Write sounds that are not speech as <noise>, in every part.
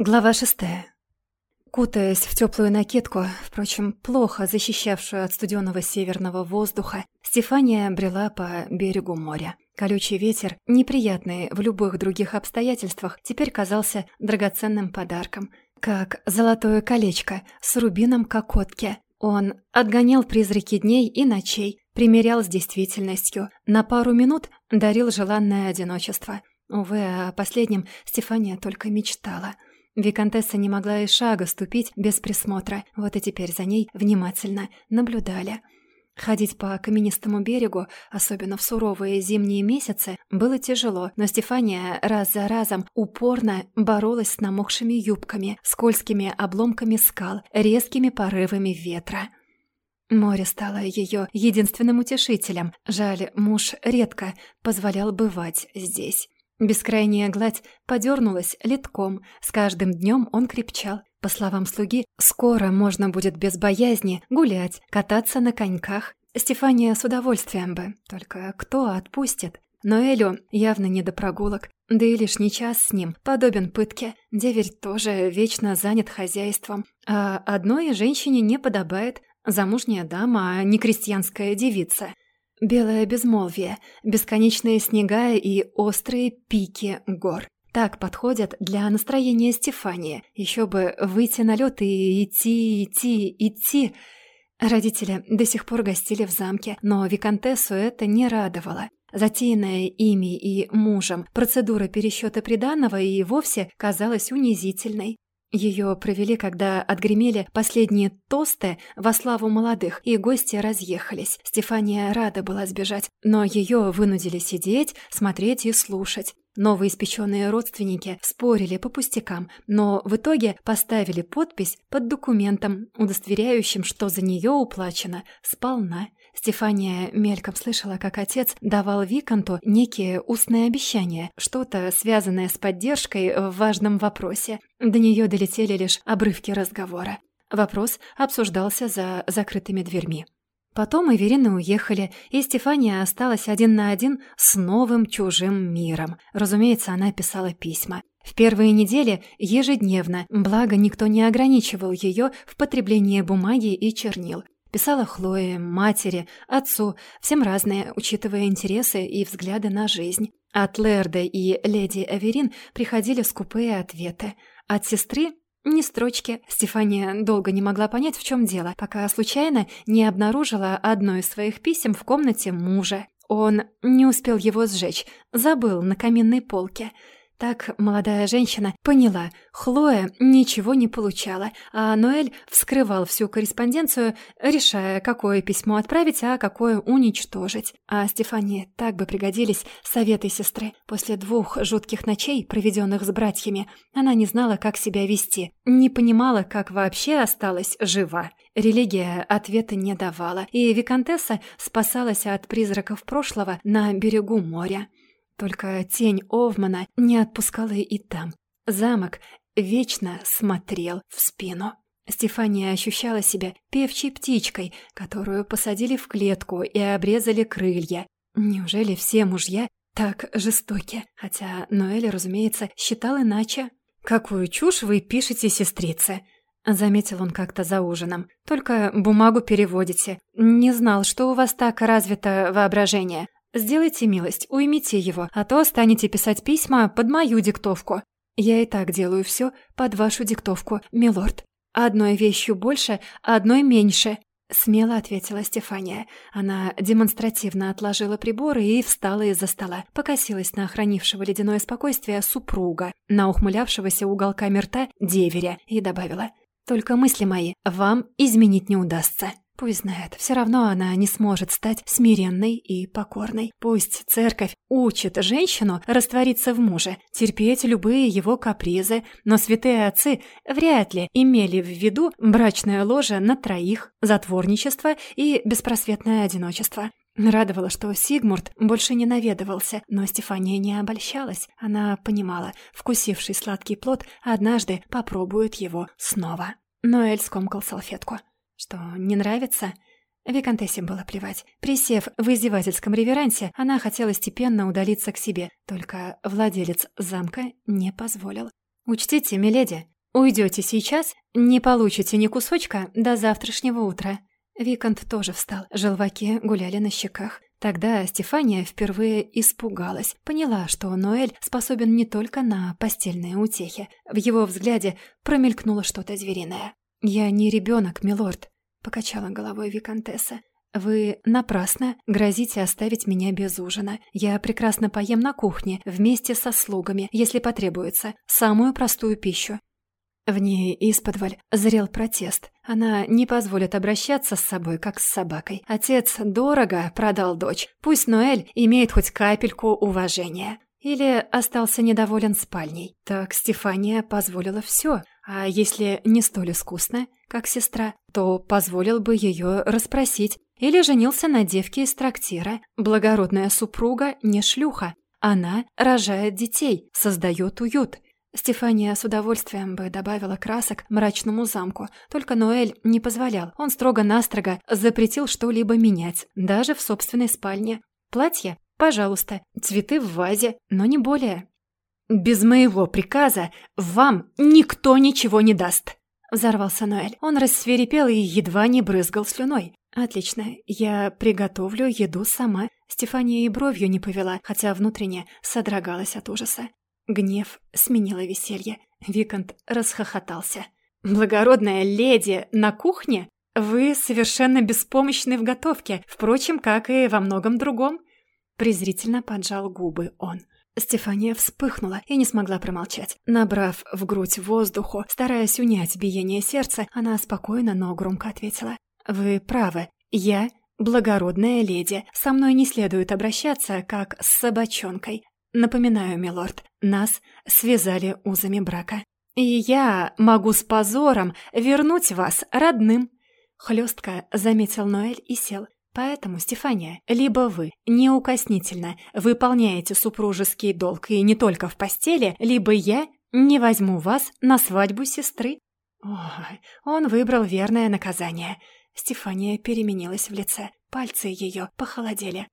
Глава шестая. Кутаясь в теплую накидку, впрочем, плохо защищавшую от студеного северного воздуха, Стефания брела по берегу моря. Колючий ветер, неприятный в любых других обстоятельствах, теперь казался драгоценным подарком, как золотое колечко с рубином кокотки. Он отгонял призраки дней и ночей, примерял с действительностью, на пару минут дарил желанное одиночество. Увы, о последнем Стефания только мечтала — Викантесса не могла и шага ступить без присмотра, вот и теперь за ней внимательно наблюдали. Ходить по каменистому берегу, особенно в суровые зимние месяцы, было тяжело, но Стефания раз за разом упорно боролась с намокшими юбками, скользкими обломками скал, резкими порывами ветра. Море стало ее единственным утешителем. Жаль, муж редко позволял бывать здесь. Бескрайняя гладь подернулась литком, с каждым днем он крепчал. По словам слуги, скоро можно будет без боязни гулять, кататься на коньках. Стефания с удовольствием бы, только кто отпустит? Но Элю явно не до прогулок, да и лишний час с ним подобен пытке. Деверь тоже вечно занят хозяйством, а одной женщине не подобает замужняя дама, а не крестьянская девица. Белое безмолвие, бесконечные снега и острые пики гор. Так подходят для настроения Стефании. Еще бы выйти на лед и идти, идти, идти. Родители до сих пор гостили в замке, но Викантессу это не радовало. Затеянная ими и мужем процедура пересчета приданого и вовсе казалась унизительной. Ее провели, когда отгремели последние тосты во славу молодых, и гости разъехались. Стефания рада была сбежать, но ее вынудили сидеть, смотреть и слушать. Новоиспеченные родственники спорили по пустякам, но в итоге поставили подпись под документом, удостоверяющим, что за нее уплачено сполна. Стефания мельком слышала, как отец давал Виканту некие устные обещания, что-то связанное с поддержкой в важном вопросе. До нее долетели лишь обрывки разговора. Вопрос обсуждался за закрытыми дверьми. Потом Эверины уехали, и Стефания осталась один на один с новым чужим миром. Разумеется, она писала письма. В первые недели ежедневно, благо никто не ограничивал ее в потреблении бумаги и чернил. Писала Хлое, матери, отцу, всем разные, учитывая интересы и взгляды на жизнь. От Лерда и леди Эверин приходили скупые ответы. От сестры ни строчки. Стефания долго не могла понять, в чем дело, пока случайно не обнаружила одно из своих писем в комнате мужа. Он не успел его сжечь, забыл на каминной полке. Так молодая женщина поняла, Хлоя ничего не получала, а Ноэль вскрывал всю корреспонденцию, решая, какое письмо отправить, а какое уничтожить. А Стефании так бы пригодились советы сестры. После двух жутких ночей, проведенных с братьями, она не знала, как себя вести, не понимала, как вообще осталась жива. Религия ответа не давала, и Викантесса спасалась от призраков прошлого на берегу моря. Только тень Овмана не отпускала и там. Замок вечно смотрел в спину. Стефания ощущала себя певчей птичкой, которую посадили в клетку и обрезали крылья. Неужели все мужья так жестоки? Хотя Ноэль, разумеется, считал иначе. «Какую чушь вы пишете, сестрица?» Заметил он как-то за ужином. «Только бумагу переводите. Не знал, что у вас так развито воображение. Сделайте милость, уймите его, а то станете писать письма под мою диктовку. Я и так делаю все под вашу диктовку, милорд. Одной вещью больше, одной меньше. Смело ответила Стефания. Она демонстративно отложила приборы и встала из-за стола, покосилась на охранившего ледяное спокойствие супруга, на ухмылявшегося уголками рта деверя и добавила «Только мысли мои вам изменить не удастся». Пусть знает, все равно она не сможет стать смиренной и покорной. Пусть церковь учит женщину раствориться в муже, терпеть любые его капризы, но святые отцы вряд ли имели в виду брачное ложе на троих, затворничество и беспросветное одиночество. Радовало, что Сигмурт больше не наведывался, но Стефания не обольщалась. Она понимала, вкусивший сладкий плод однажды попробует его снова. Но Эль скомкал салфетку. Что, не нравится? Викантессе было плевать. Присев в издевательском реверансе, она хотела степенно удалиться к себе, только владелец замка не позволил. «Учтите, миледи, уйдете сейчас, не получите ни кусочка до завтрашнего утра». Викант тоже встал, желваки гуляли на щеках. Тогда Стефания впервые испугалась, поняла, что Ноэль способен не только на постельные утехи. В его взгляде промелькнуло что-то звериное. «Я не ребенок, милорд», — покачала головой Викантесса. «Вы напрасно грозите оставить меня без ужина. Я прекрасно поем на кухне, вместе со слугами, если потребуется, самую простую пищу. В ней исподволь зрел протест. Она не позволит обращаться с собой, как с собакой. Отец дорого продал дочь. Пусть Ноэль имеет хоть капельку уважения. Или остался недоволен спальней. Так Стефания позволила все. А если не столь искусно, как сестра, то позволил бы ее расспросить. Или женился на девке из трактира. Благородная супруга не шлюха. Она рожает детей, создает уют. Стефания с удовольствием бы добавила красок мрачному замку, только Ноэль не позволял. Он строго-настрого запретил что-либо менять, даже в собственной спальне. Платье? Пожалуйста. Цветы в вазе, но не более. «Без моего приказа вам никто ничего не даст!» Взорвался Ноэль. Он рассверепел и едва не брызгал слюной. «Отлично, я приготовлю еду сама». Стефания и бровью не повела, хотя внутренне содрогалась от ужаса. Гнев сменило веселье. Викант расхохотался. «Благородная леди на кухне? Вы совершенно беспомощны в готовке, впрочем, как и во многом другом». Презрительно поджал губы он. Стефания вспыхнула и не смогла промолчать. Набрав в грудь воздуху, стараясь унять биение сердца, она спокойно, но громко ответила. «Вы правы. Я благородная леди. Со мной не следует обращаться, как с собачонкой. Напоминаю, милорд, нас связали узами брака. И я могу с позором вернуть вас родным. Хлестко заметил Ноэль и сел. Поэтому, Стефания, либо вы неукоснительно выполняете супружеский долг и не только в постели, либо я не возьму вас на свадьбу сестры. Ой, он выбрал верное наказание. Стефания переменилась в лице. Пальцы ее похолодели.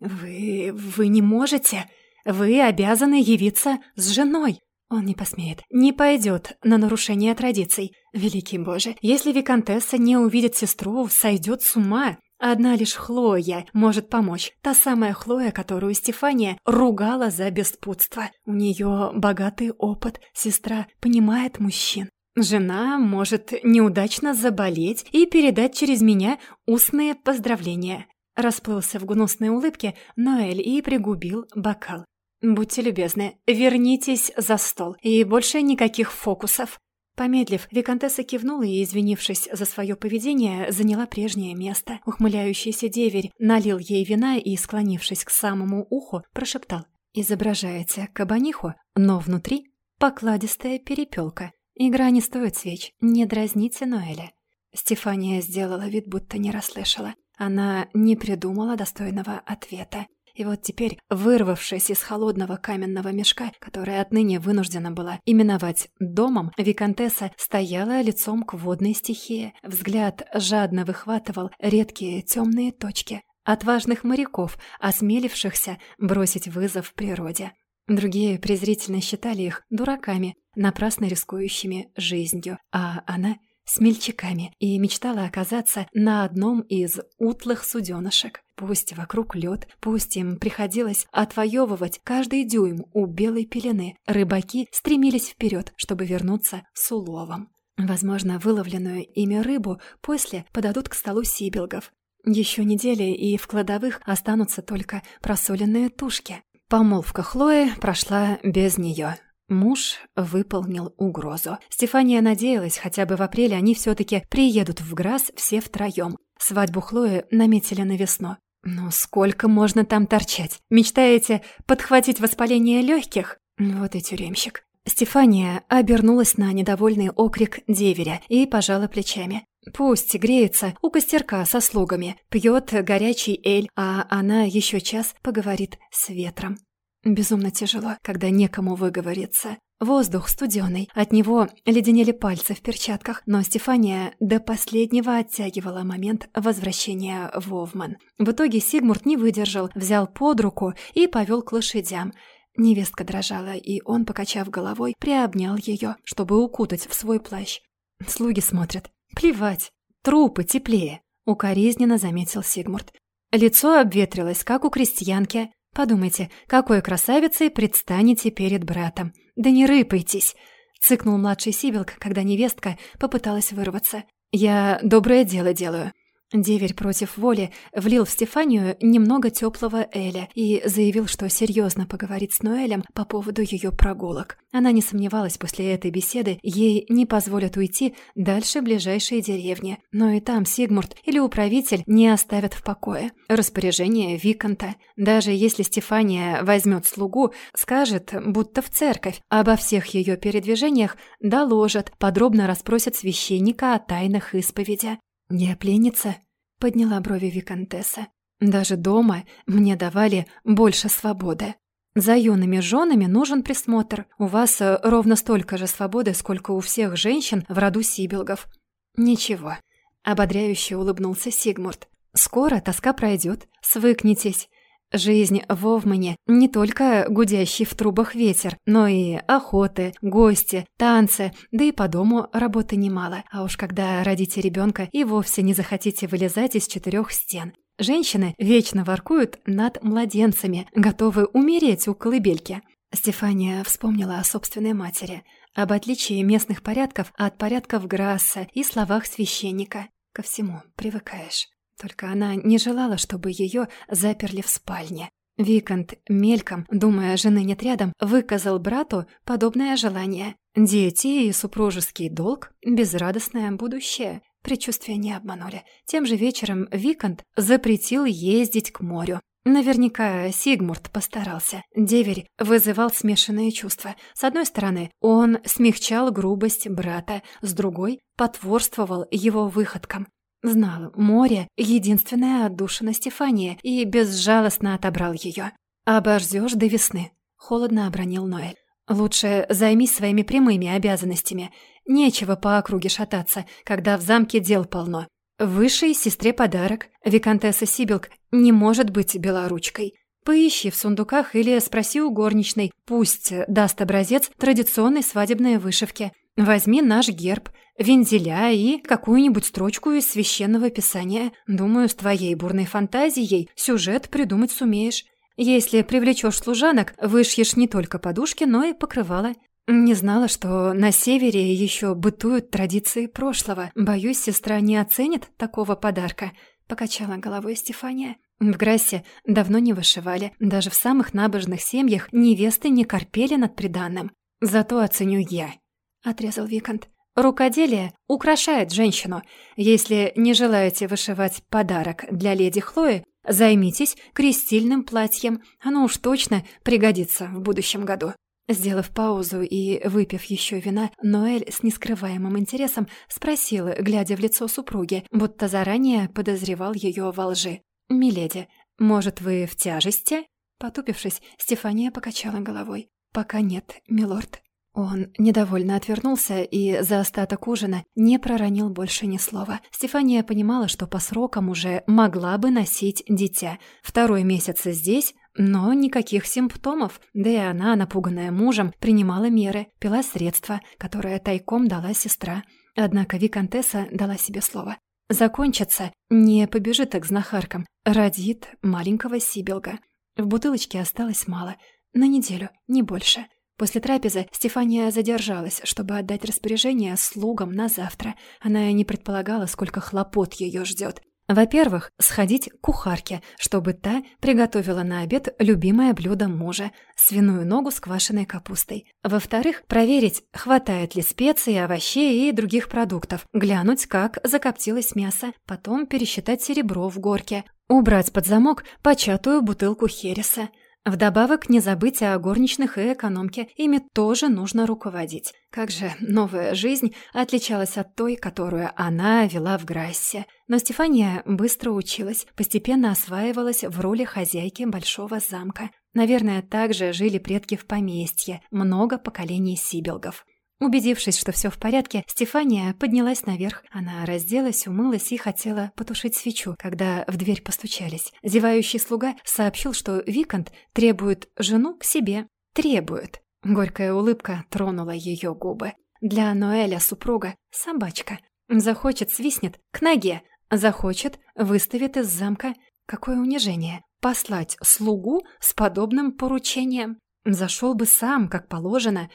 «Вы... вы не можете...» Вы обязаны явиться с женой. Он не посмеет, не пойдет на нарушение традиций. Великий Боже, если Викантесса не увидит сестру, сойдет с ума. Одна лишь Хлоя может помочь. Та самая Хлоя, которую Стефания ругала за беспутство. У нее богатый опыт, сестра понимает мужчин. Жена может неудачно заболеть и передать через меня устные поздравления. Расплылся в гнусной улыбке Ноэль и пригубил бокал. «Будьте любезны, вернитесь за стол, и больше никаких фокусов». Помедлив, Викантесса кивнула и, извинившись за свое поведение, заняла прежнее место. Ухмыляющийся деверь налил ей вина и, склонившись к самому уху, прошептал «Изображаете кабаниху, но внутри покладистая перепелка. Игра не стоит свеч, не дразните Ноэля». Стефания сделала вид, будто не расслышала. Она не придумала достойного ответа. И вот теперь, вырвавшись из холодного каменного мешка, который отныне вынуждена была именовать домом, Викантесса стояла лицом к водной стихии. Взгляд жадно выхватывал редкие темные точки. Отважных моряков, осмелившихся бросить вызов природе. Другие презрительно считали их дураками, напрасно рискующими жизнью, а она — смельчаками и мечтала оказаться на одном из утлых суденышек. Пусть вокруг лед, пусть им приходилось отвоевывать каждый дюйм у белой пелены, рыбаки стремились вперед, чтобы вернуться с уловом. Возможно, выловленную ими рыбу после подадут к столу сибилгов. Еще недели, и в кладовых останутся только просоленные тушки. Помолвка Хлои прошла без нее. Муж выполнил угрозу. Стефания надеялась, хотя бы в апреле они все-таки приедут в Грасс все втроем. Свадьбу Хлои наметили на весну. Но сколько можно там торчать? Мечтаете подхватить воспаление легких? Вот и тюремщик. Стефания обернулась на недовольный окрик деверя и пожала плечами. Пусть греется у костерка со слугами, пьет горячий эль, а она еще час поговорит с ветром. Безумно тяжело, когда некому выговориться. Воздух студеный, от него леденели пальцы в перчатках, но Стефания до последнего оттягивала момент возвращения в Овман. В итоге Сигмурт не выдержал, взял под руку и повел к лошадям. Невестка дрожала, и он, покачав головой, приобнял ее, чтобы укутать в свой плащ. Слуги смотрят. Плевать. Трупы теплее. Укоризненно заметил Сигмурт. Лицо обветрилось, как у крестьянки. Подумайте, какой красавицей предстанете перед братом. Да не рыпайтесь. Цыкнул младший Сибилк, когда невестка попыталась вырваться. «Я доброе дело делаю. Деверь против воли влил в Стефанию немного теплого Эля и заявил, что серьезно поговорит с Ноэлем по поводу ее прогулок. Она не сомневалась после этой беседы, ей не позволят уйти дальше ближайшей деревни. Но и там Сигмурт или управитель не оставят в покое. Распоряжение Виконта. Даже если Стефания возьмет слугу, скажет, будто в церковь, обо всех ее передвижениях доложат, подробно расспросят священника о тайнах исповеди. «Я пленница?» — подняла брови Викантесса. «Даже дома мне давали больше свободы. За юными женами нужен присмотр. У вас э, ровно столько же свободы, сколько у всех женщин в роду Сибилгов». «Ничего», — ободряюще улыбнулся Сигмурт. «Скоро тоска пройдет, свыкнетесь. Жизнь в Овмане не только гудящий в трубах ветер, но и охоты, гости, танцы, да и по дому работы немало. А уж когда родите ребенка и вовсе не захотите вылезать из четырех стен. Женщины вечно воркуют над младенцами, готовы умереть у колыбельки. Стефания вспомнила о собственной матери, об отличии местных порядков от порядков Грасса и словах священника. Ко всему привыкаешь. Только она не желала, чтобы ее заперли в спальне. Викант, мельком, думая, жены нет рядом, выказал брату подобное желание. Дети и супружеский долг, безрадостное будущее. Предчувствия не обманули. Тем же вечером Викант запретил ездить к морю. Наверняка Сигмурт постарался. Деверь вызывал смешанные чувства. С одной стороны, он смягчал грубость брата, с другой — потворствовал его выходкам. Знал, море — единственная отдушина Стефания, и безжалостно отобрал ее. «Обождешь до весны», — холодно обронил Ноэль. «Лучше займись своими прямыми обязанностями. Нечего по округе шататься, когда в замке дел полно. Высшей сестре подарок. Викантесса Сибилк не может быть белоручкой. Поищи в сундуках или спроси у горничной, пусть даст образец традиционной свадебной вышивки. Возьми наш герб, вензеля и какую-нибудь строчку из священного писания. Думаю, с твоей бурной фантазией сюжет придумать сумеешь. Если привлечешь служанок, вышьешь не только подушки, но и покрывало. Не знала, что на севере еще бытуют традиции прошлого. Боюсь, сестра не оценит такого подарка. Покачала головой Стефания. В Грассе давно не вышивали. Даже в самых набожных семьях невесты не корпели над приданным. Зато оценю я. — отрезал Викант. «Рукоделие украшает женщину. Если не желаете вышивать подарок для леди Хлои, займитесь крестильным платьем. Оно уж точно пригодится в будущем году». Сделав паузу и выпив еще вина, Ноэль с нескрываемым интересом спросил, глядя в лицо супруги, будто заранее подозревал ее во лжи. «Миледи, может, вы в тяжести?» Потупившись, Стефания покачала головой. «Пока нет, милорд». Он недовольно отвернулся и за остаток ужина не проронил больше ни слова. Стефания понимала, что по срокам уже могла бы носить дитя. Второй месяц здесь, но никаких симптомов. Да и она, напуганная мужем, принимала меры, пила средства, которое тайком дала сестра. Однако Викантесса дала себе слово. Закончится, не побежит к знахаркам, родит маленького Сибилга. В бутылочке осталось мало, на неделю, не больше — После трапезы Стефания задержалась, чтобы отдать распоряжение слугам на завтра. Она не предполагала, сколько хлопот ее ждет. Во-первых, сходить к кухарке, чтобы та приготовила на обед любимое блюдо мужа – свиную ногу с квашеной капустой. Во-вторых, проверить, хватает ли специй, овощей и других продуктов, глянуть, как закоптилось мясо, потом пересчитать серебро в горке, убрать под замок початую бутылку хереса – Вдобавок не забыть о горничных и экономке, ими тоже нужно руководить. Как же новая жизнь отличалась от той, которую она вела в Грассе. Но Стефания быстро училась, постепенно осваивалась в роли хозяйки большого замка. Наверное, также жили предки в поместье, много поколений сибилгов. Убедившись, что все в порядке, Стефания поднялась наверх. Она разделась, умылась и хотела потушить свечу, когда в дверь постучались. Зевающий слуга сообщил, что Викант требует жену к себе. требует. Горькая улыбка тронула ее губы. Для Ноэля супруга — собачка. Захочет — свистнет к ноге. Захочет — выставит из замка. Какое унижение. Послать слугу с подобным поручением. Зашел бы сам, как положено.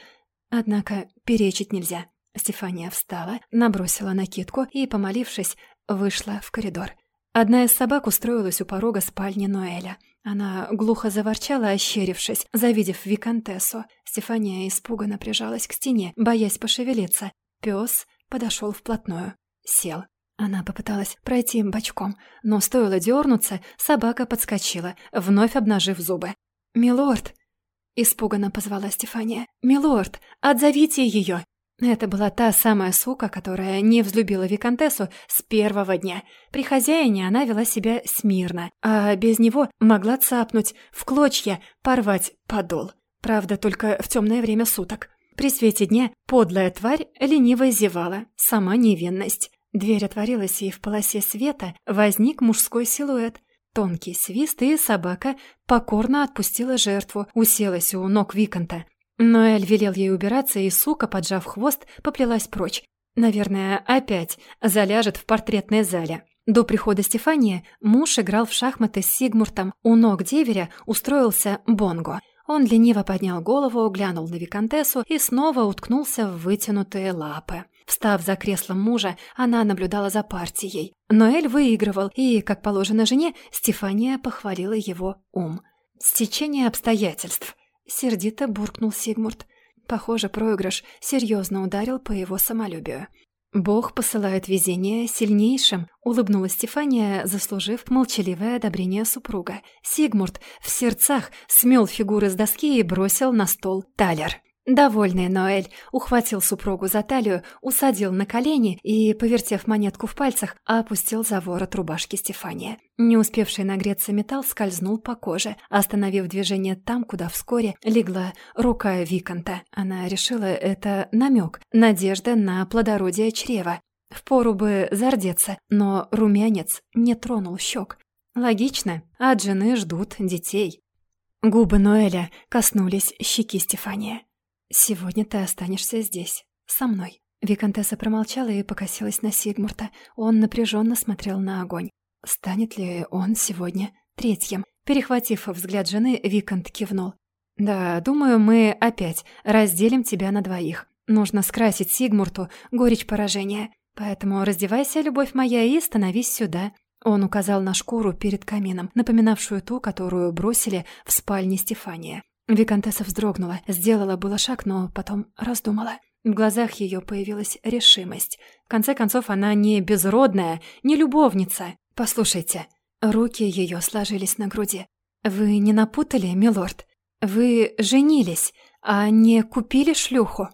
Однако перечить нельзя. Стефания встала, набросила накидку и, помолившись, вышла в коридор. Одна из собак устроилась у порога спальни Ноэля. Она глухо заворчала, ощерившись, завидев виконтессу. Стефания испуганно прижалась к стене, боясь пошевелиться. Пес подошел вплотную. Сел. Она попыталась пройти бочком, но стоило дернуться, собака подскочила, вновь обнажив зубы. «Милорд!» — испуганно позвала Стефания. «Милорд, отзовите ее!» Это была та самая сука, которая не взлюбила Викантессу с первого дня. При хозяине она вела себя смирно, а без него могла цапнуть, в клочья порвать подол. Правда, только в темное время суток. При свете дня подлая тварь лениво зевала, сама невинность. Дверь отворилась, и в полосе света возник мужской силуэт. Тонкий свист, и собака покорно отпустила жертву, уселась у ног Виконта. Ноэль велел ей убираться, и сука, поджав хвост, поплелась прочь. Наверное, опять заляжет в портретной зале. До прихода Стефания муж играл в шахматы с Сигмуртом. У ног деверя устроился Бонго. Он лениво поднял голову, глянул на виконтессу и снова уткнулся в вытянутые лапы. Встав за креслом мужа, она наблюдала за партией. Ноэль выигрывал, и, как положено жене, Стефания похвалила его ум. Стечение обстоятельств. Сердито буркнул Сигмурт. Похоже, проигрыш серьезно ударил по его самолюбию. «Бог посылает везение сильнейшим», — улыбнулась Стефания, заслужив молчаливое одобрение супруга. Сигмурт в сердцах смел фигуры с доски и бросил на стол талер. Довольный Ноэль ухватил супругу за талию, усадил на колени и, повертев монетку в пальцах, опустил за ворот рубашки Стефания. Не успевший нагреться металл скользнул по коже, остановив движение там, куда вскоре легла рука Виконта. Она решила это намек, надежда на плодородие чрева. Впору бы зардеться, но румянец не тронул щек. Логично, от жены ждут детей. Губы Ноэля коснулись щеки Стефания. «Сегодня ты останешься здесь, со мной». Викантесса промолчала и покосилась на Сигмурта. Он напряженно смотрел на огонь. Станет ли он сегодня третьим? Перехватив взгляд жены, Викант кивнул. «Да, думаю, мы опять разделим тебя на двоих. Нужно скрасить Сигмурту горечь поражения. Поэтому раздевайся, любовь моя, и становись сюда». Он указал на шкуру перед камином, напоминавшую ту, которую бросили в спальне Стефания. Викантесса вздрогнула, сделала было шаг, но потом раздумала. В глазах ее появилась решимость. В конце концов, она не безродная, не любовница. «Послушайте». Руки ее сложились на груди. «Вы не напутали, милорд? Вы женились, а не купили шлюху?»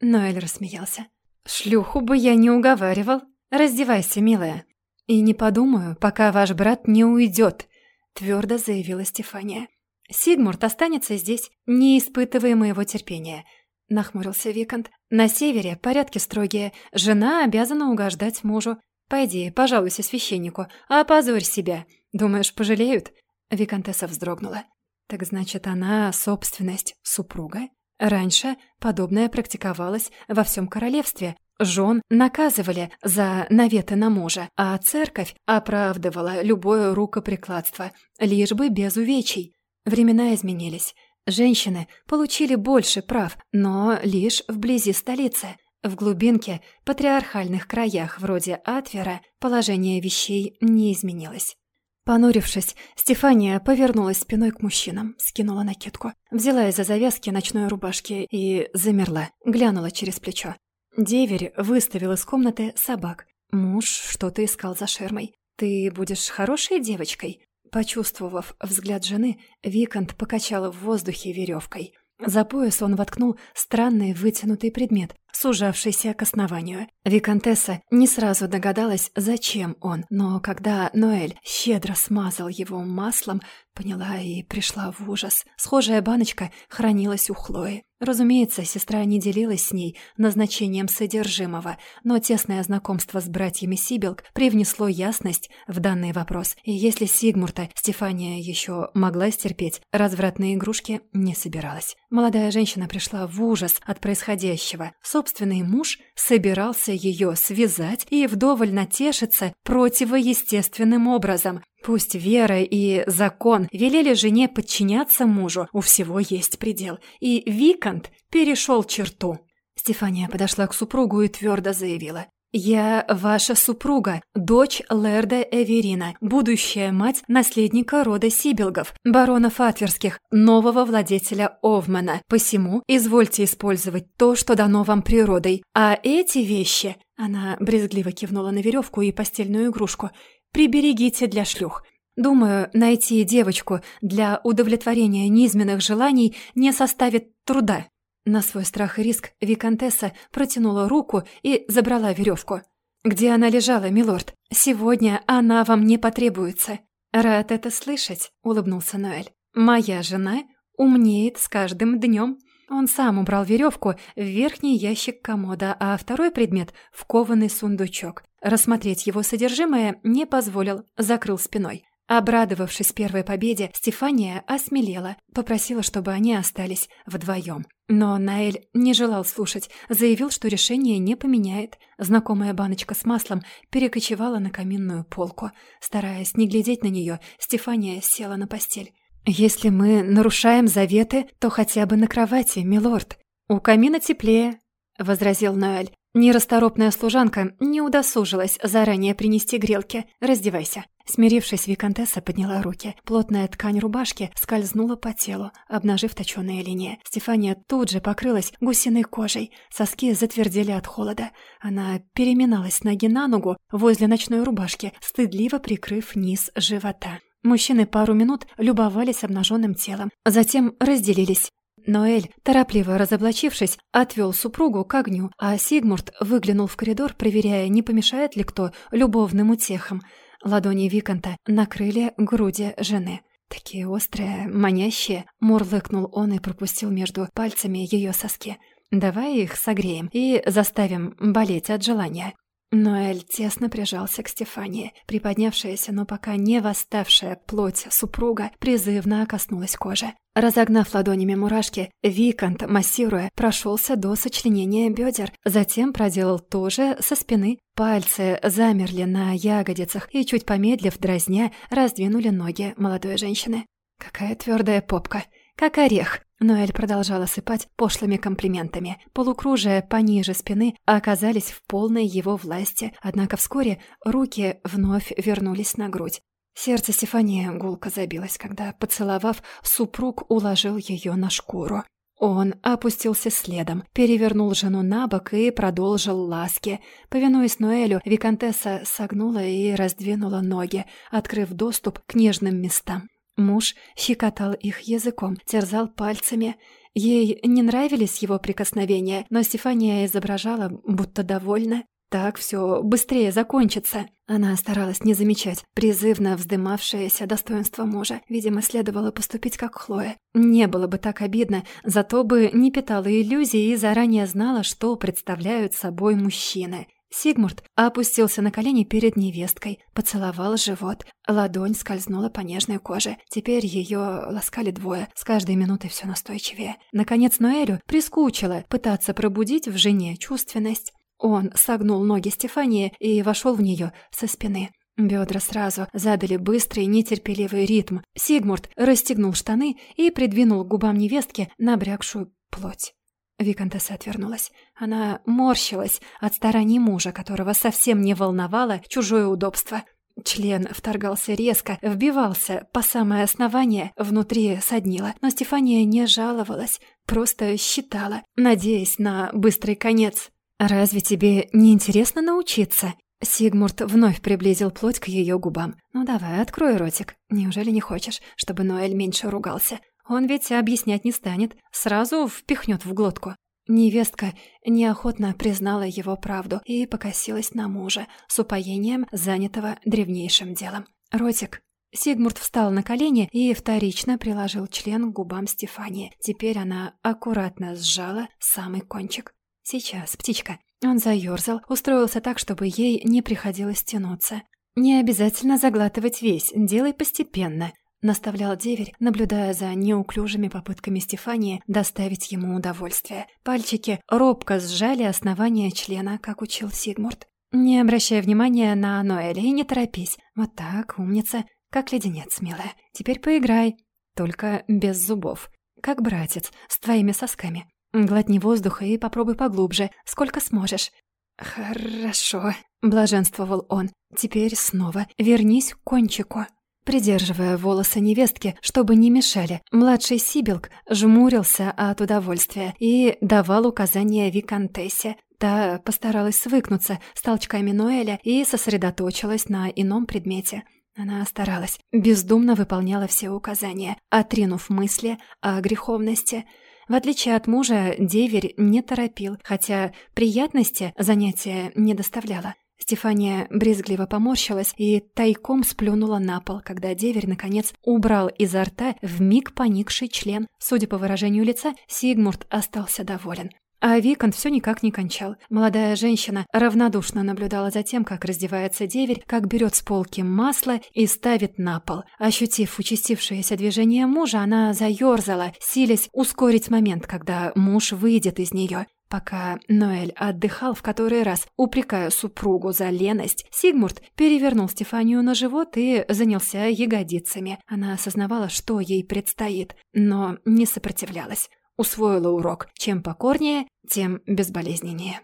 Ноэль рассмеялся. «Шлюху бы я не уговаривал. Раздевайся, милая». «И не подумаю, пока ваш брат не уйдет», — твердо заявила Стефания. «Сигмурт останется здесь, не испытывая моего терпения», — нахмурился Викант. «На севере порядки строгие, жена обязана угождать мужу. Пойди, пожалуйся священнику, опозорь себя. Думаешь, пожалеют?» Викантесса вздрогнула. «Так значит, она собственность супруга?» Раньше подобное практиковалось во всем королевстве. Жен наказывали за наветы на мужа, а церковь оправдывала любое рукоприкладство, лишь бы без увечий. Времена изменились. Женщины получили больше прав, но лишь вблизи столицы. В глубинке, патриархальных краях вроде Атвера, положение вещей не изменилось. Понурившись, Стефания повернулась спиной к мужчинам, скинула накидку, взяла из-за завязки ночной рубашки и замерла, глянула через плечо. Деверь выставил из комнаты собак. Муж что-то искал за шермой. «Ты будешь хорошей девочкой?» Почувствовав взгляд жены, Викант покачал в воздухе веревкой. За пояс он воткнул странный вытянутый предмет, сужавшийся к основанию. Викантесса не сразу догадалась, зачем он, но когда Ноэль щедро смазал его маслом, поняла и пришла в ужас. Схожая баночка хранилась у Хлои. Разумеется, сестра не делилась с ней назначением содержимого, но тесное знакомство с братьями Сибилк привнесло ясность в данный вопрос, и если Сигмурта Стефания еще могла стерпеть, развратные игрушки не собиралась. Молодая женщина пришла в ужас от происходящего. Собственный муж собирался ее связать и вдоволь натешиться противоестественным образом. Пусть вера и закон велели жене подчиняться мужу, у всего есть предел, и Викант перешел черту. Стефания подошла к супругу и твердо заявила. «Я ваша супруга, дочь Лерда Эверина, будущая мать наследника рода Сибилгов, барона Фатверских, нового владетеля Овмана. Посему извольте использовать то, что дано вам природой. А эти вещи...» Она брезгливо кивнула на веревку и постельную игрушку приберегите для шлюх. Думаю, найти девочку для удовлетворения низменных желаний не составит труда». На свой страх и риск Викантесса протянула руку и забрала веревку. «Где она лежала, милорд? Сегодня она вам не потребуется». «Рад это слышать», — улыбнулся Ноэль. «Моя жена умнеет с каждым днем». Он сам убрал веревку в верхний ящик комода, а второй предмет — в кованый сундучок. Рассмотреть его содержимое не позволил, закрыл спиной. Обрадовавшись первой победе, Стефания осмелела, попросила, чтобы они остались вдвоем. Но Наэль не желал слушать, заявил, что решение не поменяет. Знакомая баночка с маслом перекочевала на каминную полку. Стараясь не глядеть на нее, Стефания села на постель. «Если мы нарушаем заветы, то хотя бы на кровати, милорд. У камина теплее», — возразил Ноэль. Нерасторопная служанка не удосужилась заранее принести грелки. «Раздевайся». Смирившись, Викантесса подняла руки. Плотная ткань рубашки скользнула по телу, обнажив точёные линии. Стефания тут же покрылась гусиной кожей. Соски затвердели от холода. Она переминалась ноги на ногу возле ночной рубашки, стыдливо прикрыв низ живота. Мужчины пару минут любовались обнаженным телом, затем разделились. Ноэль, торопливо разоблачившись, отвел супругу к огню, а Сигмурт выглянул в коридор, проверяя, не помешает ли кто любовным утехам. Ладони Виконта накрыли груди жены. «Такие острые, манящие», — мурлыкнул он и пропустил между пальцами ее соски. «Давай их согреем и заставим болеть от желания». Ноэль тесно прижался к Стефании. Приподнявшаяся, но пока не восставшая плоть супруга призывно коснулась кожи. Разогнав ладонями мурашки, Викант, массируя, прошелся до сочленения бедер, затем проделал то же со спины. Пальцы замерли на ягодицах и, чуть помедлив, дразня, раздвинули ноги молодой женщины. «Какая твердая попка! Как орех!» Ноэль продолжал осыпать пошлыми комплиментами. Полукружия пониже спины оказались в полной его власти, однако вскоре руки вновь вернулись на грудь. Сердце Стефании гулко забилось, когда, поцеловав, супруг уложил ее на шкуру. Он опустился следом, перевернул жену на бок и продолжил ласки. Повинуясь Ноэлю, Викантесса согнула и раздвинула ноги, открыв доступ к нежным местам. Муж щекотал их языком, терзал пальцами. Ей не нравились его прикосновения, но Стефания изображала, будто довольна. Так все быстрее закончится. Она старалась не замечать призывно вздымавшееся достоинство мужа. Видимо, следовало поступить как Хлоя. Не было бы так обидно, зато бы не питала иллюзий и заранее знала, что представляют собой мужчины. Сигмурт опустился на колени перед невесткой, поцеловал живот. Ладонь скользнула по нежной коже. Теперь ее ласкали двое, с каждой минутой все настойчивее. Наконец Ноэлю прискучило пытаться пробудить в жене чувственность. Он согнул ноги Стефании и вошел в нее со спины. Бедра сразу задали быстрый, нетерпеливый ритм. Сигмурт расстегнул штаны и придвинул к губам невестки набрякшую плоть. Викантесса отвернулась. Она морщилась от стараний мужа, которого совсем не волновало чужое удобство. Член вторгался резко, вбивался по самое основание, внутри соднило. Но Стефания не жаловалась, просто считала, надеясь на быстрый конец. «Разве тебе не интересно научиться?» Сигмурт вновь приблизил плоть к ее губам. «Ну давай, открой ротик. Неужели не хочешь, чтобы Ноэль меньше ругался? Он ведь объяснять не станет, сразу впихнет в глотку. Невестка неохотно признала его правду и покосилась на мужа с упоением, занятого древнейшим делом. «Ротик». Сигмурт встал на колени и вторично приложил член к губам Стефании. Теперь она аккуратно сжала самый кончик. «Сейчас, птичка». Он заёрзал, устроился так, чтобы ей не приходилось тянуться. «Не обязательно заглатывать весь, делай постепенно», — наставлял деверь, наблюдая за неуклюжими попытками Стефании доставить ему удовольствие. Пальчики робко сжали основание члена, как учил Сигмурт. «Не обращай внимания на Ноэля и не торопись. Вот так, умница, как леденец, милая. Теперь поиграй, только без зубов. Как братец, с твоими сосками. Глотни воздуха и попробуй поглубже, сколько сможешь. «Хорошо», — блаженствовал он. «Теперь снова вернись к кончику». Придерживая волосы невестки, чтобы не мешали, младший Сибилк жмурился от удовольствия и давал указания Викантессе. Та постаралась свыкнуться с толчками Ноэля и сосредоточилась на ином предмете. Она старалась, бездумно выполняла все указания, отринув мысли о греховности — в отличие от мужа, деверь не торопил, хотя приятности занятия не доставляло. Стефания брезгливо поморщилась и тайком сплюнула на пол, когда деверь, наконец, убрал изо рта вмиг поникший член. Судя по выражению лица, Сигмурт остался доволен. А Викант все никак не кончал. Молодая женщина равнодушно наблюдала за тем, как раздевается деверь, как берет с полки масло и ставит на пол. Ощутив участившееся движение мужа, она заерзала, силясь ускорить момент, когда муж выйдет из нее. Пока Ноэль отдыхал в который раз, упрекая супругу за леность, Сигмурт перевернул Стефанию на живот и занялся ягодицами. Она осознавала, что ей предстоит, но не сопротивлялась. Усвоила урок. Чем покорнее, тем безболезненнее.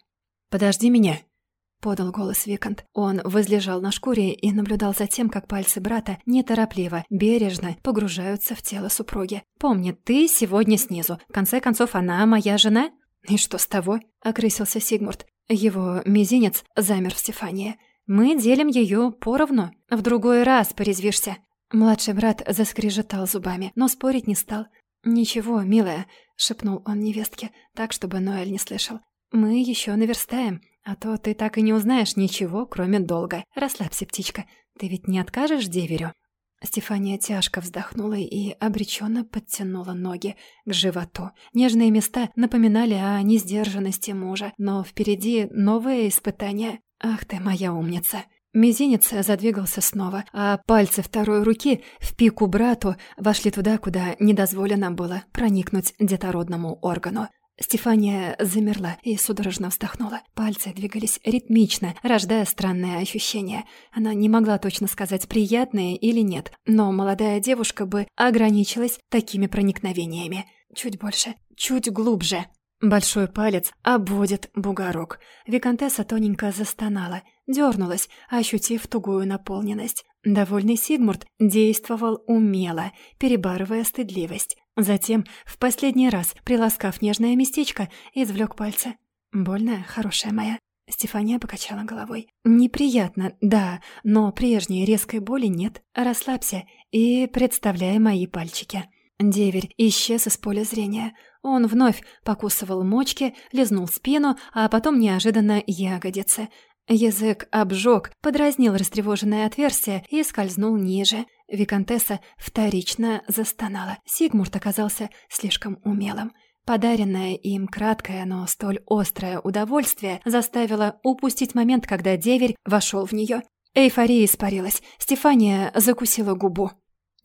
«Подожди меня», — подал голос Викант. Он возлежал на шкуре и наблюдал за тем, как пальцы брата неторопливо, бережно погружаются в тело супруги. «Помни, ты сегодня снизу. В конце концов, она моя жена?» «И что с того?» — окрысился Сигмурт. Его мизинец замер в Стефании. «Мы делим ее поровну. В другой раз порезвишься». Младший брат заскрежетал зубами, но спорить не стал. «Ничего, милая», — шепнул он невестке, так, чтобы Ноэль не слышал. «Мы еще наверстаем, а то ты так и не узнаешь ничего, кроме долга. Расслабься, птичка, ты ведь не откажешь деверю?» Стефания тяжко вздохнула и обреченно подтянула ноги к животу. Нежные места напоминали о несдержанности мужа, но впереди новое испытание. «Ах ты моя умница!» Мизинец задвигался снова, а пальцы второй руки в пику брату вошли туда, куда недозволено было проникнуть детородному органу. Стефания замерла и судорожно вздохнула. Пальцы двигались ритмично, рождая странное ощущение. Она не могла точно сказать, приятные или нет, но молодая девушка бы ограничилась такими проникновениями. Чуть больше, чуть глубже. Большой палец обводит бугорок. Викантесса тоненько застонала, дернулась, ощутив тугую наполненность. Довольный Сигмурт действовал умело, перебарывая стыдливость. Затем, в последний раз, приласкав нежное местечко, извлек пальцы. «Больно, хорошая моя?» Стефания покачала головой. «Неприятно, да, но прежней резкой боли нет. Расслабься и представляй мои пальчики». Деверь исчез из поля зрения. Он вновь покусывал мочки, лизнул спину, а потом неожиданно ягодицы. Язык обжег, подразнил растревоженное отверстие и скользнул ниже. Викантесса вторично застонала. Сигмурт оказался слишком умелым. Подаренное им краткое, но столь острое удовольствие заставило упустить момент, когда деверь вошел в нее. Эйфория испарилась. Стефания закусила губу.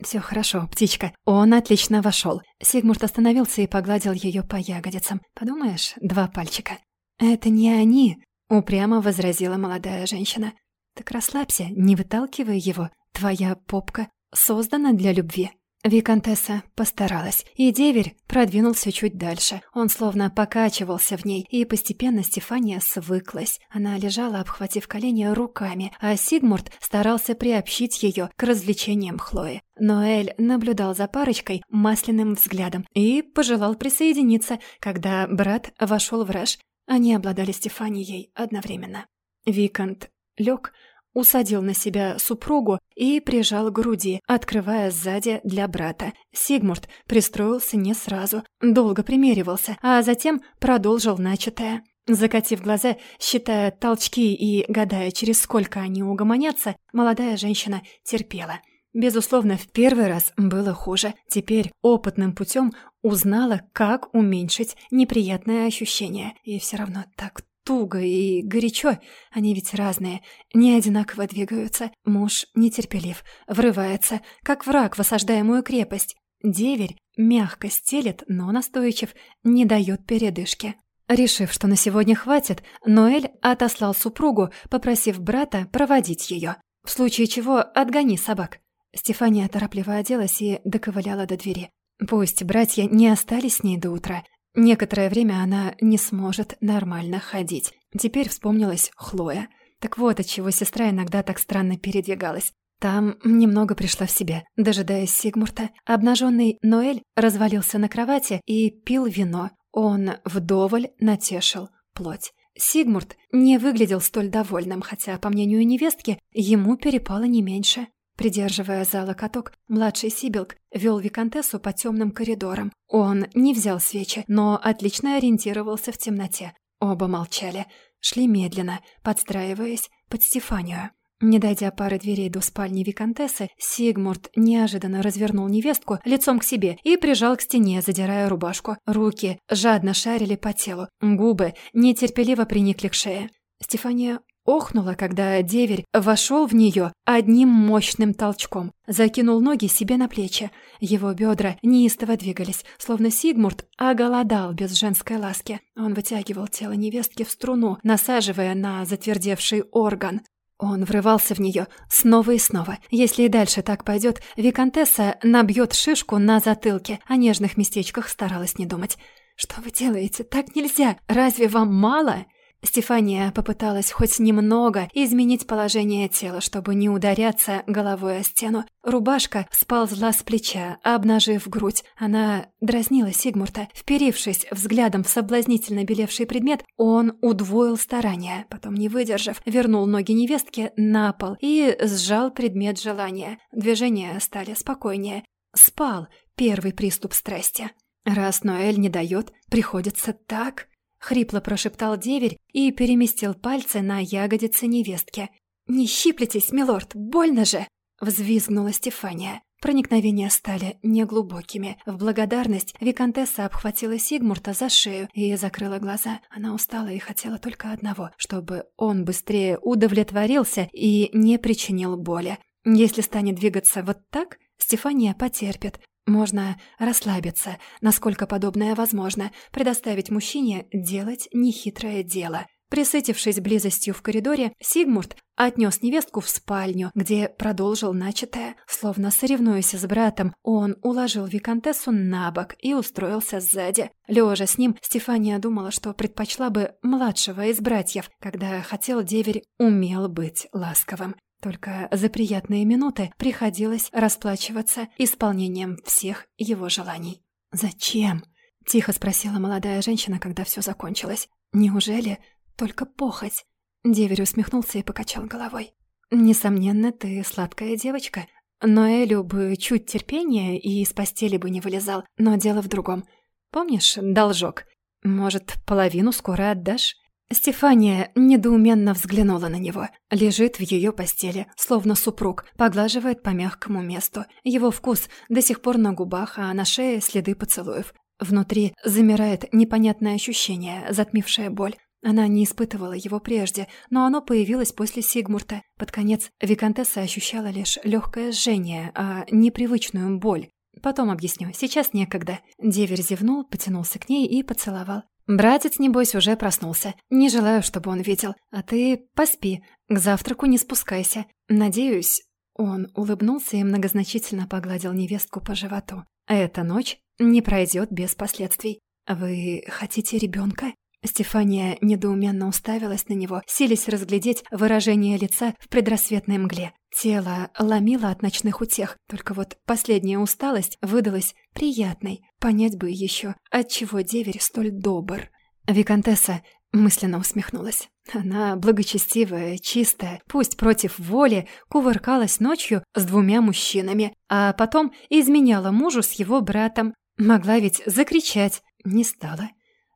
«Все хорошо, птичка. Он отлично вошел. Сигмурт остановился и погладил ее по ягодицам. «Подумаешь, два пальчика». «Это не они», — упрямо возразила молодая женщина. «Так расслабься, не выталкивай его. Твоя попка создана для любви». Викантесса постаралась, и деверь продвинулся чуть дальше. Он словно покачивался в ней, и постепенно Стефания свыклась. Она лежала, обхватив колени руками, а Сигмурт старался приобщить ее к развлечениям Хлои. Ноэль наблюдал за парочкой масляным взглядом и пожелал присоединиться, когда брат вошел в раж. Они обладали Стефанией одновременно. Викант лег, усадил на себя супругу и прижал к груди, открывая сзади для брата. Сигмурт пристроился не сразу, долго примеривался, а затем продолжил начатое. Закатив глаза, считая толчки и гадая, через сколько они угомонятся, молодая женщина терпела. Безусловно, в первый раз было хуже. Теперь опытным путем узнала, как уменьшить неприятное ощущение. И все равно так туго и горячо. Они ведь разные, не одинаково двигаются. Муж нетерпелив, врывается, как враг в осаждаемую крепость. Деверь мягко стелет, но настойчив, не дает передышки. Решив, что на сегодня хватит, Ноэль отослал супругу, попросив брата проводить ее. В случае чего отгони собак. Стефания торопливо оделась и доковыляла до двери. Пусть братья не остались с ней до утра. Некоторое время она не сможет нормально ходить. Теперь вспомнилась Хлоя. Так вот, отчего сестра иногда так странно передвигалась. Там немного пришла в себя, дожидаясь Сигмурта. Обнаженный Ноэль развалился на кровати и пил вино. Он вдоволь натешил плоть. Сигмурт не выглядел столь довольным, хотя, по мнению невестки, ему перепало не меньше. Придерживая за локоток, младший Сибилк вел Викантессу по темным коридорам. Он не взял свечи, но отлично ориентировался в темноте. Оба молчали, шли медленно, подстраиваясь под Стефанию. Не дойдя пары дверей до спальни Викантессы, Сигмурт неожиданно развернул невестку лицом к себе и прижал к стене, задирая рубашку. Руки жадно шарили по телу, губы нетерпеливо приникли к шее. Стефания Охнула, когда деверь вошел в нее одним мощным толчком, закинул ноги себе на плечи. Его бедра неистово двигались, словно Сигмурт оголодал без женской ласки. Он вытягивал тело невестки в струну, насаживая на затвердевший орган. Он врывался в нее снова и снова. Если и дальше так пойдет, Викантесса набьет шишку на затылке, о нежных местечках старалась не думать. «Что вы делаете? Так нельзя! Разве вам мало?» Стефания попыталась хоть немного изменить положение тела, чтобы не ударяться головой о стену. Рубашка сползла с плеча, обнажив грудь. Она дразнила Сигмурта. Вперившись взглядом в соблазнительно белевший предмет, он удвоил старания. Потом, не выдержав, вернул ноги невестки на пол и сжал предмет желания. Движения стали спокойнее. Спал первый приступ страсти. Раз Ноэль не дает, приходится так... Хрипло прошептал деверь и переместил пальцы на ягодицы невестки. «Не щиплетесь, милорд, больно же!» Взвизгнула Стефания. Проникновения стали неглубокими. В благодарность Викантесса обхватила Сигмурта за шею и закрыла глаза. Она устала и хотела только одного, чтобы он быстрее удовлетворился и не причинил боли. Если станет двигаться вот так, Стефания потерпит, можно расслабиться, насколько подобное возможно, предоставить мужчине делать нехитрое дело. Присытившись близостью в коридоре, Сигмурт отнес невестку в спальню, где продолжил начатое. Словно соревнуясь с братом, он уложил Викантессу на бок и устроился сзади. Лежа с ним, Стефания думала, что предпочла бы младшего из братьев, когда хотел деверь умел быть ласковым. Только за приятные минуты приходилось расплачиваться исполнением всех его желаний. «Зачем?» — тихо спросила молодая женщина, когда все закончилось. «Неужели только похоть?» Деверь усмехнулся и покачал головой. «Несомненно, ты сладкая девочка. Но Элю бы чуть терпения и из постели бы не вылезал. Но дело в другом. Помнишь должок? Может, половину скоро отдашь?» Стефания недоуменно взглянула на него. Лежит в ее постели, словно супруг, поглаживает по мягкому месту. Его вкус до сих пор на губах, а на шее следы поцелуев. Внутри замирает непонятное ощущение, затмившее боль. Она не испытывала его прежде, но оно появилось после Сигмурта. Под конец Викантесса ощущала лишь легкое жжение, а непривычную боль. Потом объясню, сейчас некогда. Деверь зевнул, потянулся к ней и поцеловал. Братец, небось, уже проснулся. Не желаю, чтобы он видел. А ты поспи, к завтраку не спускайся. Надеюсь...» Он улыбнулся и многозначительно погладил невестку по животу. «Эта ночь не пройдет без последствий. Вы хотите ребенка?» Стефания недоуменно уставилась на него, силясь разглядеть выражение лица в предрассветной мгле. Тело ломило от ночных утех, только вот последняя усталость выдалась приятной. Понять бы еще, отчего деверь столь добр. «Викантесса, Мысленно усмехнулась. Она благочестивая, чистая, пусть против воли, кувыркалась ночью с двумя мужчинами, а потом изменяла мужу с его братом. Могла ведь закричать. Не стала.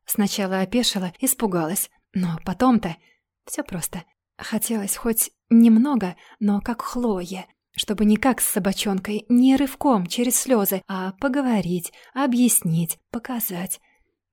Сначала опешила, испугалась. Но потом-то... все просто. Хотелось хоть немного, но как Хлоя. Чтобы не как с собачонкой, не рывком через слезы, а поговорить, объяснить, показать.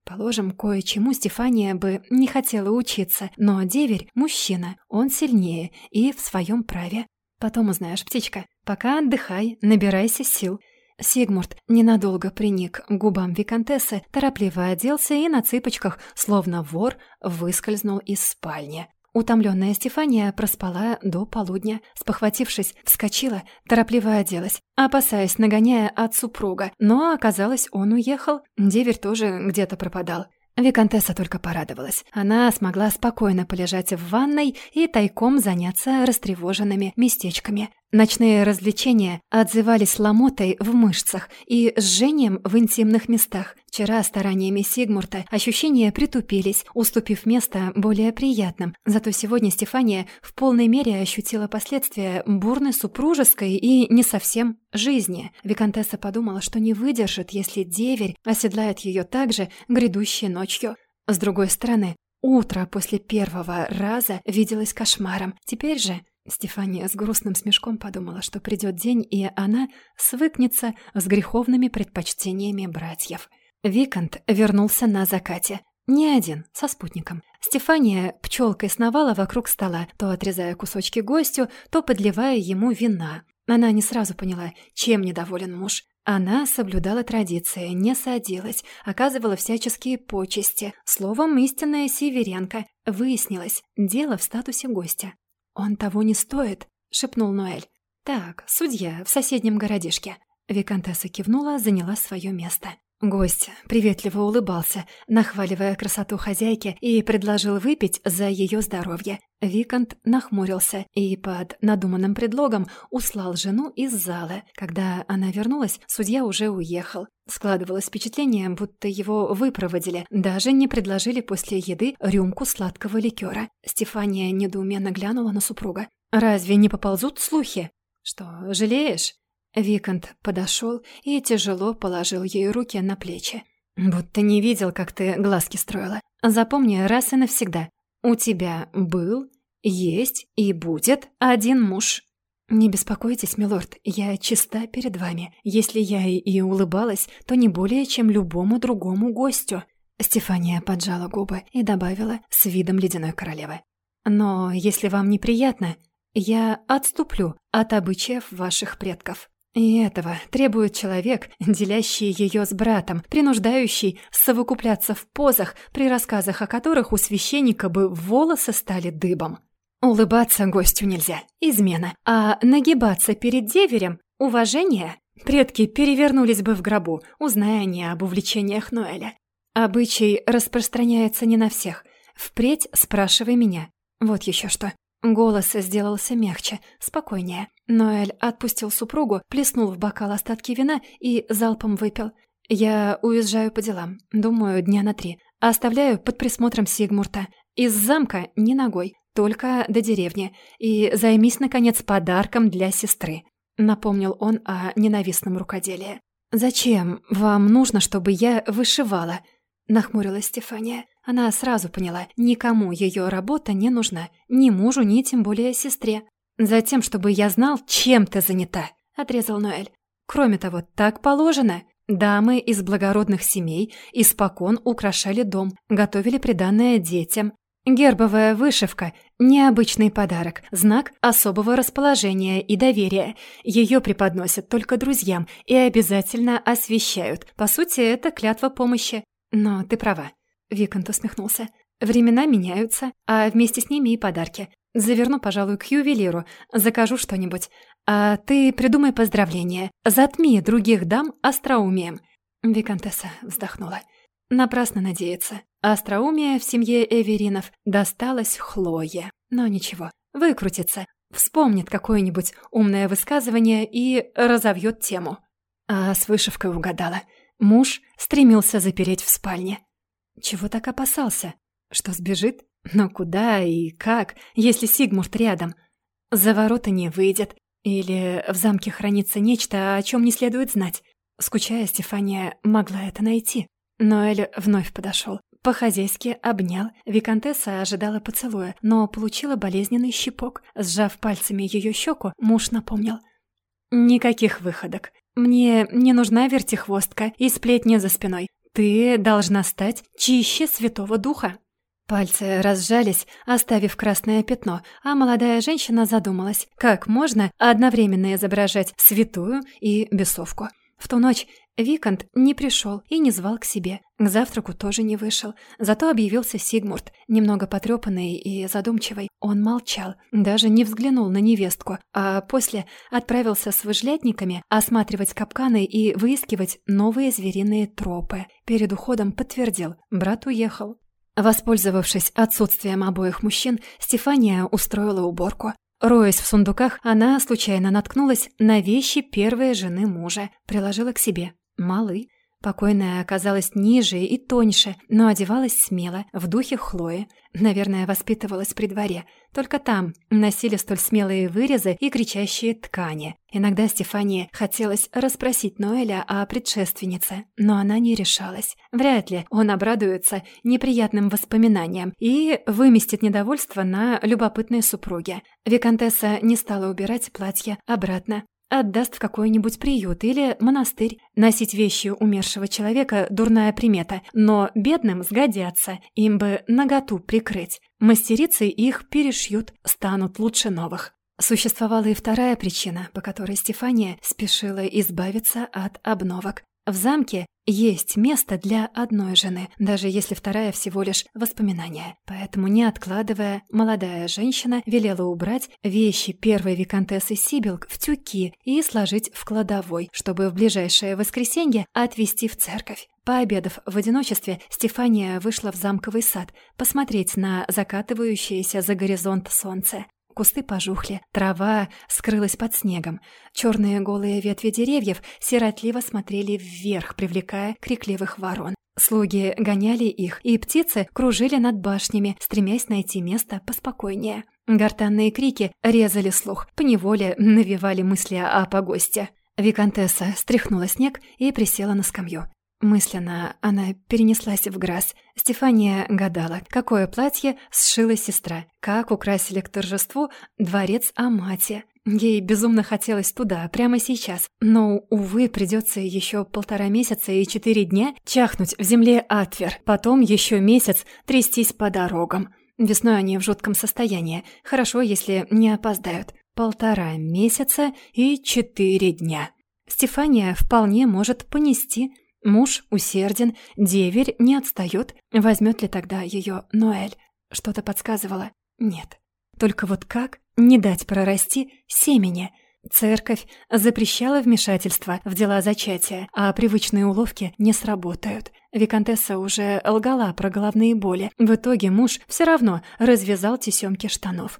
Положим, кое-чему Стефания бы не хотела учиться, но деверь — мужчина, он сильнее и в своем праве. Потом узнаешь, птичка. Пока отдыхай, набирайся сил. Сигмурт ненадолго приник к губам виконтессы, торопливо оделся и на цыпочках, словно вор, выскользнул из спальни. Утомленная Стефания проспала до полудня. Спохватившись, вскочила, торопливо оделась, опасаясь, нагоняя от супруга. Но оказалось, он уехал. Деверь тоже где-то пропадал. Викантесса только порадовалась. Она смогла спокойно полежать в ванной и тайком заняться растревоженными местечками. Ночные развлечения отзывались ломотой в мышцах и жжением в интимных местах. Вчера стараниями Сигмурта ощущения притупились, уступив место более приятным. Зато сегодня Стефания в полной мере ощутила последствия бурной супружеской и не совсем жизни. Викантесса подумала, что не выдержит, если деверь оседлает ее так же грядущей ночью. С другой стороны, утро после первого раза виделось кошмаром. Теперь же Стефания с грустным смешком подумала, что придет день, и она свыкнется с греховными предпочтениями братьев. Викант вернулся на закате. Не один, со спутником. Стефания пчелкой сновала вокруг стола, то отрезая кусочки гостю, то подливая ему вина. Она не сразу поняла, чем недоволен муж. Она соблюдала традиции, не садилась, оказывала всяческие почести. Словом, истинная северянка. Выяснилось, дело в статусе гостя. «Он того не стоит», — шепнул Ноэль. «Так, судья в соседнем городишке». Викантесса кивнула, заняла свое место. Гость приветливо улыбался, нахваливая красоту хозяйки, и предложил выпить за ее здоровье. Викант нахмурился и под надуманным предлогом услал жену из зала. Когда она вернулась, судья уже уехал. Складывалось впечатление, будто его выпроводили, даже не предложили после еды рюмку сладкого ликера. Стефания недоуменно глянула на супруга. «Разве не поползут слухи?» «Что, жалеешь?» Викант подошел и тяжело положил ей руки на плечи. «Будто не видел, как ты глазки строила. Запомни раз и навсегда. У тебя был, есть и будет один муж». «Не беспокойтесь, милорд, я чиста перед вами. Если я и улыбалась, то не более, чем любому другому гостю». Стефания поджала губы и добавила с видом ледяной королевы. «Но если вам неприятно, я отступлю от обычаев ваших предков». И этого требует человек, делящий ее с братом, принуждающий совокупляться в позах, при рассказах о которых у священника бы волосы стали дыбом. Улыбаться гостю нельзя, измена, а нагибаться перед деверем — уважение. Предки перевернулись бы в гробу, узная они об увлечениях Ноэля. Обычай распространяется не на всех. Впредь спрашивай меня. Вот еще что. Голос сделался мягче, спокойнее. Ноэль отпустил супругу, плеснул в бокал остатки вина и залпом выпил. «Я уезжаю по делам, думаю, дня на три. Оставляю под присмотром Сигмурта. Из замка ни ногой, только до деревни. И займись, наконец, подарком для сестры», — напомнил он о ненавистном рукоделии. «Зачем вам нужно, чтобы я вышивала?» — нахмурилась Стефания. Она сразу поняла, никому ее работа не нужна, ни мужу, ни тем более сестре. «Затем, чтобы я знал, чем ты занята», — отрезал Ноэль. «Кроме того, так положено. Дамы из благородных семей испокон украшали дом, готовили приданное детям. Гербовая вышивка — необычный подарок, знак особого расположения и доверия. Ее преподносят только друзьям и обязательно освещают. По сути, это клятва помощи. Но ты права. Викант усмехнулся. «Времена меняются, а вместе с ними и подарки. Заверну, пожалуй, к ювелиру, закажу что-нибудь. А ты придумай поздравления. Затми других дам остроумием». Викантесса вздохнула. Напрасно надеяться. Остроумие в семье Эверинов досталось Хлое. Но ничего, выкрутится. Вспомнит какое-нибудь умное высказывание и разовьет тему. А с вышивкой угадала. Муж стремился запереть в спальне. Чего так опасался? Что сбежит? Но куда и как, если Сигмурт рядом? За ворота не выйдет. Или в замке хранится нечто, о чем не следует знать. Скучая, Стефания могла это найти. Но Эль вновь подошел. По-хозяйски обнял. Викантесса ожидала поцелуя, но получила болезненный щипок. Сжав пальцами ее щеку, муж напомнил. «Никаких выходок. Мне не нужна вертихвостка и сплетня за спиной. Ты должна стать чище Святого Духа». Пальцы разжались, оставив красное пятно, а молодая женщина задумалась, как можно одновременно изображать святую и бесовку. В ту ночь Викант не пришел и не звал к себе. К завтраку тоже не вышел. Зато объявился Сигмурт, немного потрепанный и задумчивый. Он молчал, даже не взглянул на невестку, а после отправился с выжлятниками осматривать капканы и выискивать новые звериные тропы. Перед уходом подтвердил – брат уехал. Воспользовавшись отсутствием обоих мужчин, Стефания устроила уборку. Роясь в сундуках, она случайно наткнулась на вещи первой жены мужа, приложила к себе. Малы. Покойная оказалась ниже и тоньше, но одевалась смело, в духе Хлои. Наверное, воспитывалась при дворе. Только там носили столь смелые вырезы и кричащие ткани. Иногда Стефании хотелось расспросить Ноэля о предшественнице, но она не решалась. Вряд ли он обрадуется неприятным воспоминаниям и выместит недовольство на любопытной супруге. Викантесса не стала убирать платье обратно, Отдаст в какой-нибудь приют или монастырь. Носить вещи умершего человека – дурная примета, но бедным сгодятся, им бы наготу прикрыть. Мастерицы их перешьют, станут лучше новых. Существовала и вторая причина, по которой Стефания спешила избавиться от обновок. В замке есть место для одной жены, даже если вторая всего лишь воспоминание. Поэтому, не откладывая, молодая женщина велела убрать вещи первой виконтессы Сибилк в тюки и сложить в кладовой, чтобы в ближайшее воскресенье отвезти в церковь. Пообедав в одиночестве, Стефания вышла в замковый сад посмотреть на закатывающееся за горизонт солнце. Кусты пожухли, трава скрылась под снегом. Черные голые ветви деревьев сиротливо смотрели вверх, привлекая крикливых ворон. Слуги гоняли их, и птицы кружили над башнями, стремясь найти место поспокойнее. Гортанные крики резали слух, поневоле навевали мысли о погосте. Викантесса стряхнула снег и присела на скамью. Мысленно она перенеслась в Грасс. Стефания гадала, какое платье сшила сестра, как украсили к торжеству дворец Амати. Ей безумно хотелось туда, прямо сейчас. Но, увы, придется еще полтора месяца и четыре дня чахнуть в земле Атвер, потом еще месяц трястись по дорогам. Весной они в жутком состоянии. Хорошо, если не опоздают. Полтора месяца и четыре дня. Стефания вполне может понести Муж усерден, деверь не отстает. Возьмет ли тогда ее Ноэль? Что-то подсказывало. Нет. Только вот как не дать прорасти семени? Церковь запрещала вмешательство в дела зачатия, а привычные уловки не сработают. Викантесса уже лгала про головные боли. В итоге муж все равно развязал тесемки штанов.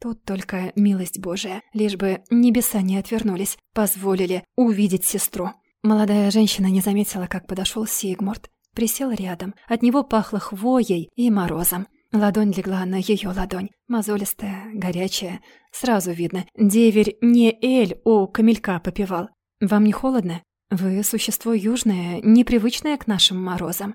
Тут только милость Божия, лишь бы небеса не отвернулись, позволили увидеть сестру. Молодая женщина не заметила, как подошел Сигмурт. Присел рядом. От него пахло хвоей и морозом. Ладонь легла на ее ладонь. Мозолистая, горячая. Сразу видно, деверь не Эль у камелька попивал. «Вам не холодно? Вы существо южное, непривычное к нашим морозам».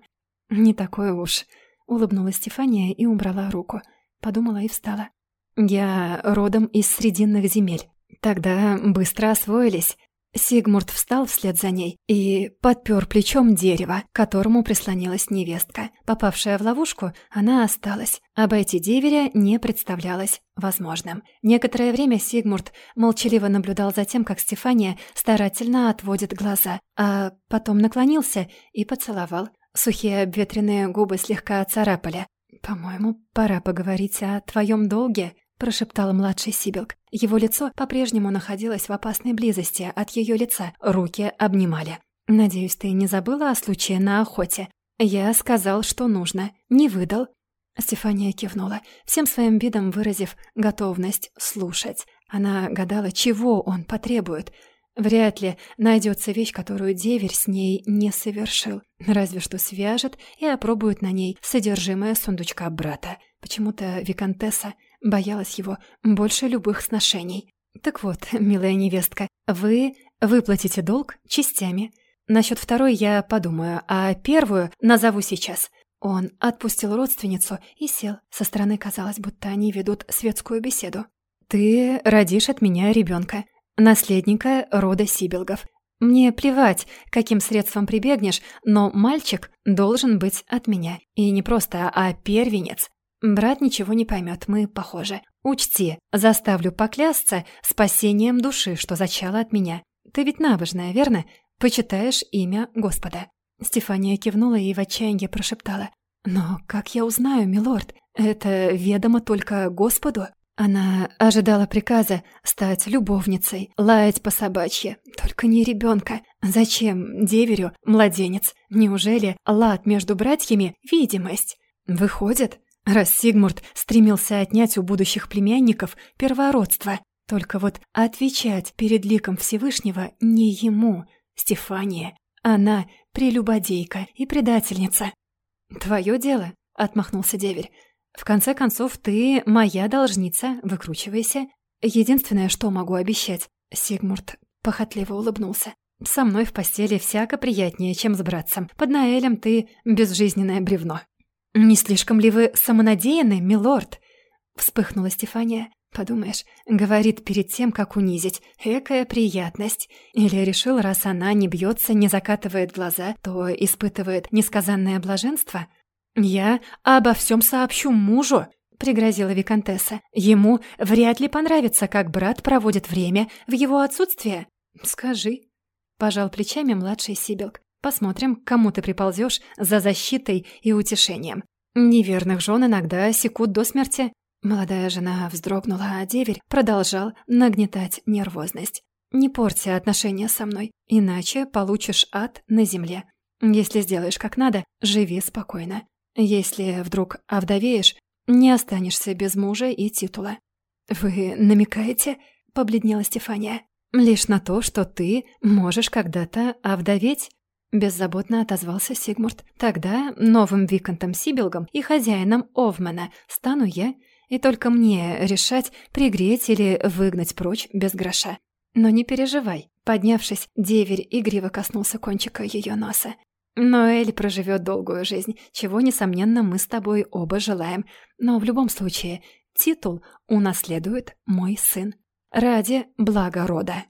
«Не такое уж», — улыбнулась Стефания и убрала руку. Подумала и встала. «Я родом из срединных земель. Тогда быстро освоились. Сигмурт встал вслед за ней и подпер плечом дерево, к которому прислонилась невестка. Попавшая в ловушку, она осталась. Обойти деверя не представлялось возможным. Некоторое время Сигмурт молчаливо наблюдал за тем, как Стефания старательно отводит глаза, а потом наклонился и поцеловал. Сухие обветренные губы слегка царапали. «По-моему, пора поговорить о твоем долге», прошептал младший Сибилк. Его лицо по-прежнему находилось в опасной близости от ее лица, руки обнимали. «Надеюсь, ты не забыла о случае на охоте? Я сказал, что нужно, не выдал». Стефания кивнула, всем своим видом выразив готовность слушать. Она гадала, чего он потребует. Вряд ли найдется вещь, которую деверь с ней не совершил. Разве что свяжет и опробует на ней содержимое сундучка брата. Почему-то Викантесса боялась его больше любых сношений. Так вот, <laughs> милая невестка, вы выплатите долг частями. Насчет второй я подумаю, а первую назову сейчас. Он отпустил родственницу и сел. Со стороны казалось, будто они ведут светскую беседу. «Ты родишь от меня ребенка, наследника рода Сибилгов. Мне плевать, каким средством прибегнешь, но мальчик должен быть от меня. И не просто, а первенец. Брат ничего не поймет, мы похожи. Учти, заставлю поклясться спасением души, что зачало от меня. Ты ведь набожная, верно? Почитаешь имя Господа». Стефания кивнула и в отчаянии прошептала. «Но как я узнаю, милорд? Это ведомо только Господу?» Она ожидала приказа стать любовницей, лаять по собачье, только не ребенка. Зачем деверю младенец? Неужели лад между братьями — видимость? Выходит, раз Сигмурт стремился отнять у будущих племянников первородство, только вот отвечать перед ликом Всевышнего не ему, Стефания. Она прелюбодейка и предательница. «Твое дело», — отмахнулся деверь. «В конце концов, ты моя должница, выкручивайся. Единственное, что могу обещать...» Сигмурт похотливо улыбнулся. «Со мной в постели всяко приятнее, чем с братцем. Под Наэлем ты безжизненное бревно». «Не слишком ли вы самонадеянны, милорд?» Вспыхнула Стефания. Подумаешь, говорит перед тем, как унизить. Экая приятность. Или решил, раз она не бьется, не закатывает глаза, то испытывает несказанное блаженство? «Я обо всем сообщу мужу», — пригрозила Викантесса. «Ему вряд ли понравится, как брат проводит время в его отсутствие». «Скажи», — пожал плечами младший Сибилк. «Посмотрим, кому ты приползешь за защитой и утешением. Неверных жен иногда секут до смерти, Молодая жена вздрогнула, а деверь продолжал нагнетать нервозность. «Не порти отношения со мной, иначе получишь ад на земле. Если сделаешь как надо, живи спокойно. Если вдруг овдовеешь, не останешься без мужа и титула». «Вы намекаете?» — побледнела Стефания. «Лишь на то, что ты можешь когда-то овдоветь?» Беззаботно отозвался Сигмурт. «Тогда новым Виконтом Сибилгом и хозяином Овмана стану я, и только мне решать, пригреть или выгнать прочь без гроша. Но не переживай. Поднявшись, деверь игриво коснулся кончика ее носа. Но Эль проживет долгую жизнь, чего, несомненно, мы с тобой оба желаем. Но в любом случае, титул унаследует мой сын. Ради блага рода.